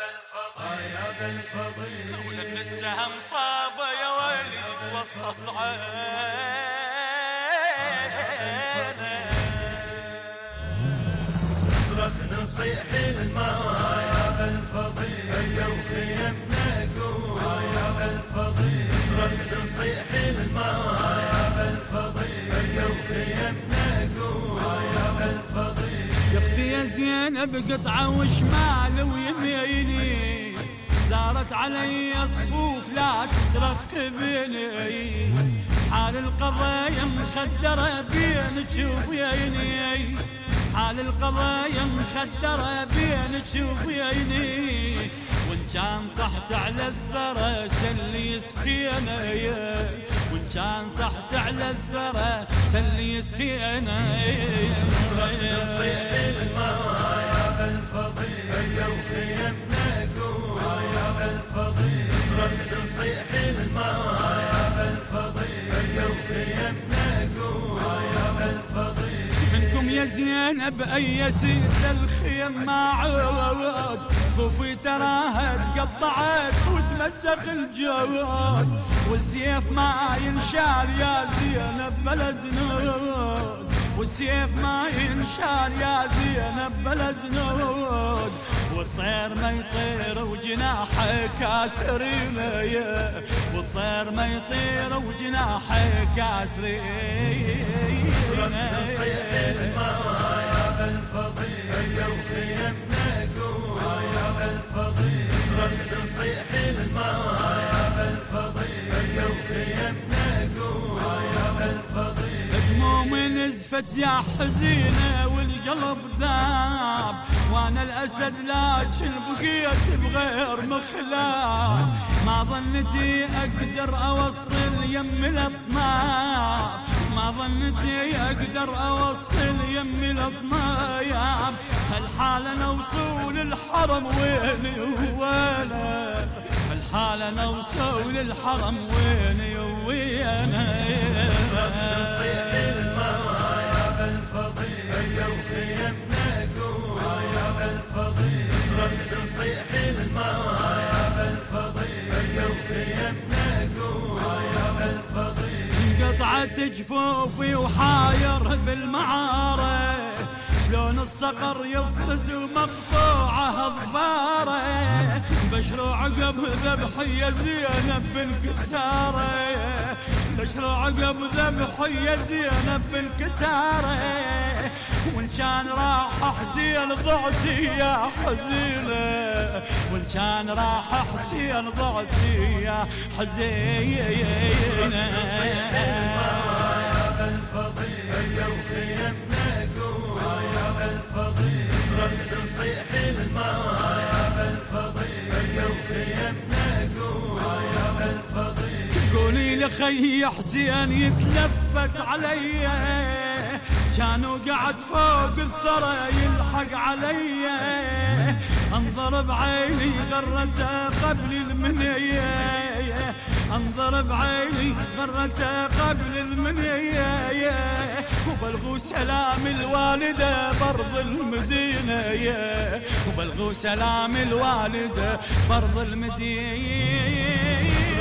يا بالفضيل ولن السهم صاب يا ويلي وسط عينه نصرخ نصيح الماء يا بالفضيل يا وخيمنا قوة يا بالفضيل نصرخ نصيح بالفضيل شفتي يا زينب قطعة وشمال ويميني دارت علي صفوف لا تترقبني حال القضايا مخدرة بينك وبيني حال القضايا مخدرة بينك وبيني وإن كان تحت على الثرى سلي سكينة وإن كان تحت على الثرى سلي نصرخ نصيح الماء يا وخيمنا نصرخ نصيح وخيمنا منكم يا زينب أي سيد الخيم ما عود خوفي تراها تقطعت وتمزق الجود والسيف ما ينشال يا زينب بلا زنود والسيف ما ينشال يا زينب بلا زنود والطير ما يطير وجناحه كاسرين والطير ما يطير وجناحه كاسرين نصرخ نصيح الماء نزفت يا حزينة والقلب ذاب. وأنا الأسد لكن بقيت بغير مخلاف ما ظنتي أقدر أوصل يم الاطناب ما ظنتي أقدر أوصل يم الاطناب هالحال أنا وصول الحرم ويني وينه هالحال أنا وصول الحرم ويني يا بالفضيل يا وخيمنا قوة يا بالفضيل نصرخ نصيح الماء يا بالفضيل يا وخيمنا قوة يا بالفضيل قطعت جفوفي وحاير بالمعارة لون الصقر يفرز ومقطوعة اظفاره بشر عقب ذبحية زينب بالكسارة بشر عقب ذبحية زينب بالكسارة وان كان راح حسين ضعتي يا حزينة وان كان راح حسين ضعتي يا حزينة الماء يا يا وخيمنا قوة يا بالفضيل نصرخ نصيح الماء قولي لخي حسين يتلفت علي. كانوا قعد فوق الثرى يلحق علي. أنظر بعيني غرته قبل المنية أنظر بعيني غرته قبل المنية وبلغوا سلام الوالدة برض المدينة. وبلغوا سلام الوالدة برض المدينة.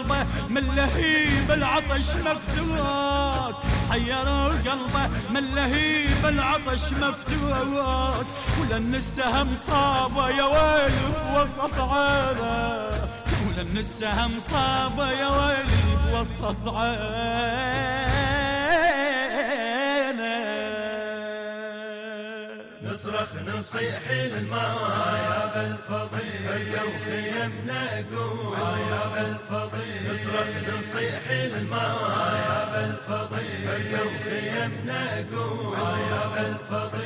قلبه من لهيب العطش مفتوت حيروا قلبه من لهيب العطش مفتوت ولن السهم صابه يا ويل بوسط عينه. ولن السهم صابه يا ويل بوسط عينه. نصرخ نصيح الماء يا بالفضيل يا وخيمنا قوة يا بالفضيل نصرخ نصيح الماء يا بالفضيل. يا وخيمنا قوة يا بالفضيل